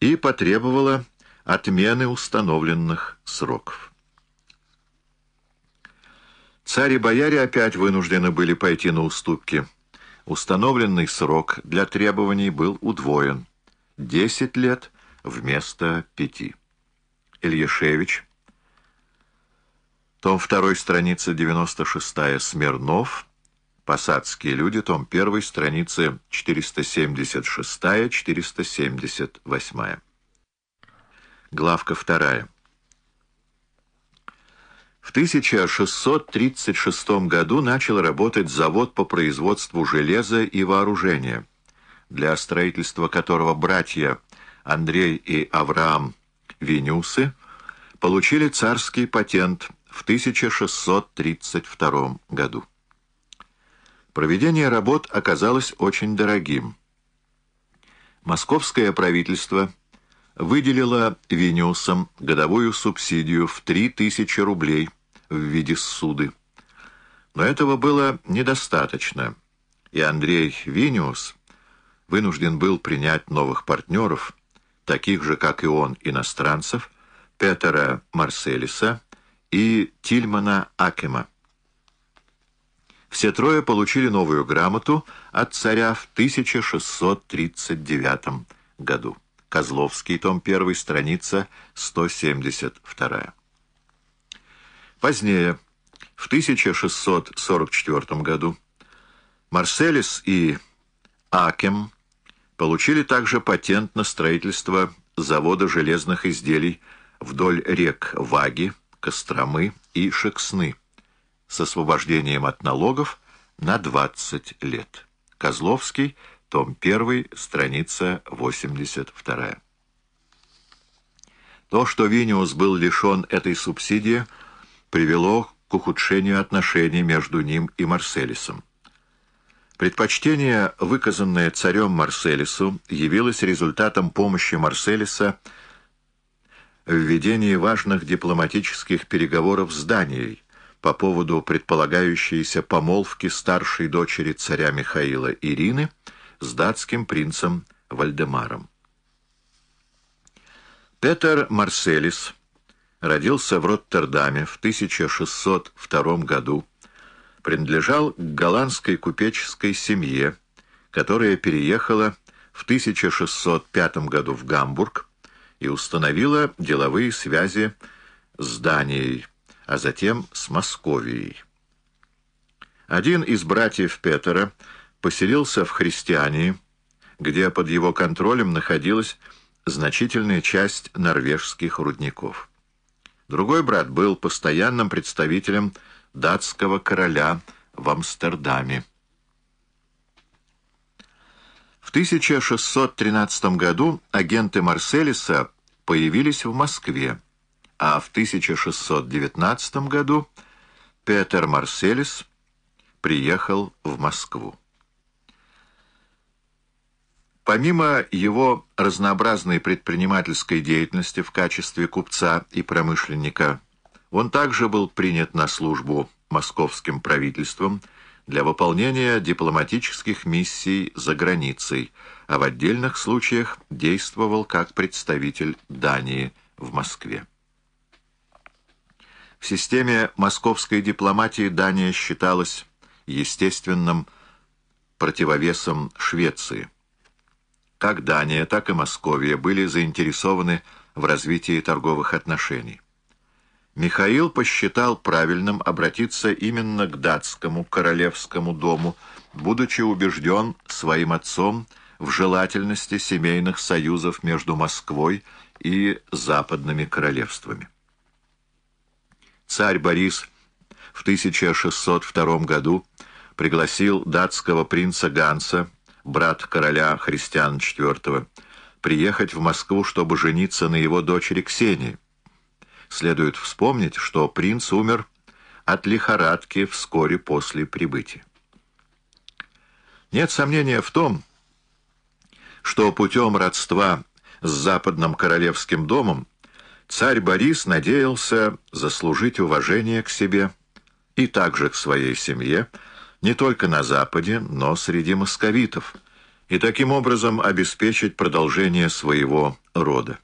и потребовала отмены установленных сроков. Царь и бояре опять вынуждены были пойти на уступки. Установленный срок для требований был удвоен. Десять лет вместо пяти. Ильяшевич. Том 2, страница 96, Смирнов. Посадские люди, том 1, страницы 476-478. Главка 2. В 1636 году начал работать завод по производству железа и вооружения, для строительства которого братья Андрей и Авраам Винюсы получили царский патент в 1632 году. Проведение работ оказалось очень дорогим. Московское правительство выделило Виниусам годовую субсидию в 3000 рублей в виде суды. Но этого было недостаточно, и Андрей Виниус вынужден был принять новых партнеров, таких же, как и он, иностранцев, Петера Марселиса и Тильмана Акема. Все трое получили новую грамоту от царя в 1639 году. Козловский, том 1, страница 172. Позднее, в 1644 году, Марселис и Акем получили также патент на строительство завода железных изделий вдоль рек Ваги, Костромы и Шексны с освобождением от налогов на 20 лет. Козловский, том 1, страница 82. То, что Виниус был лишен этой субсидии, привело к ухудшению отношений между ним и Марселисом. Предпочтение, выказанное царем Марселису, явилось результатом помощи Марселиса в ведении важных дипломатических переговоров с Данией, по поводу предполагающейся помолвки старшей дочери царя Михаила Ирины с датским принцем Вальдемаром. Петер Марселис родился в Роттердаме в 1602 году, принадлежал к голландской купеческой семье, которая переехала в 1605 году в Гамбург и установила деловые связи с Данией, а затем с Московией. Один из братьев Петера поселился в Христиании, где под его контролем находилась значительная часть норвежских рудников. Другой брат был постоянным представителем датского короля в Амстердаме. В 1613 году агенты Марселиса появились в Москве а в 1619 году Петер Марселис приехал в Москву. Помимо его разнообразной предпринимательской деятельности в качестве купца и промышленника, он также был принят на службу московским правительством для выполнения дипломатических миссий за границей, а в отдельных случаях действовал как представитель Дании в Москве. В системе московской дипломатии Дания считалась естественным противовесом Швеции. Как Дания, так и Московия были заинтересованы в развитии торговых отношений. Михаил посчитал правильным обратиться именно к датскому королевскому дому, будучи убежден своим отцом в желательности семейных союзов между Москвой и западными королевствами. Царь Борис в 1602 году пригласил датского принца Ганса, брат короля Христиана IV, приехать в Москву, чтобы жениться на его дочери Ксении. Следует вспомнить, что принц умер от лихорадки вскоре после прибытия. Нет сомнения в том, что путем родства с Западным Королевским домом царь Борис надеялся заслужить уважение к себе и также к своей семье, не только на Западе, но среди московитов, и таким образом обеспечить продолжение своего рода.